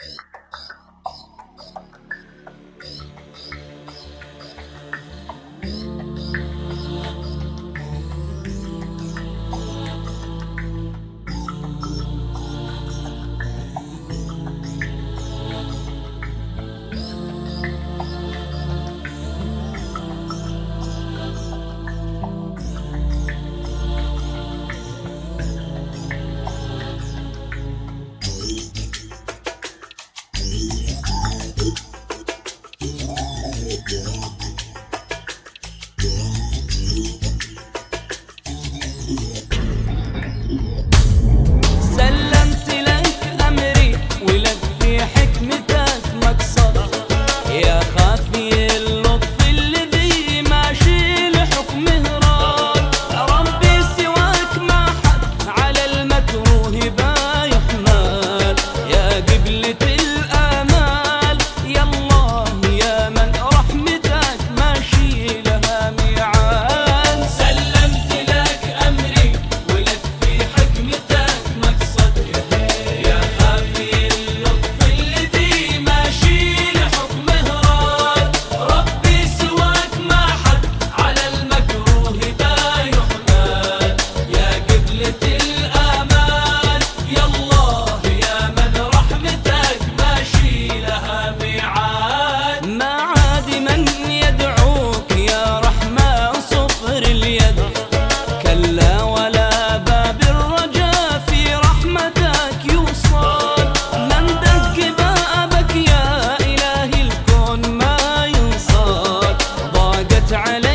Creek. على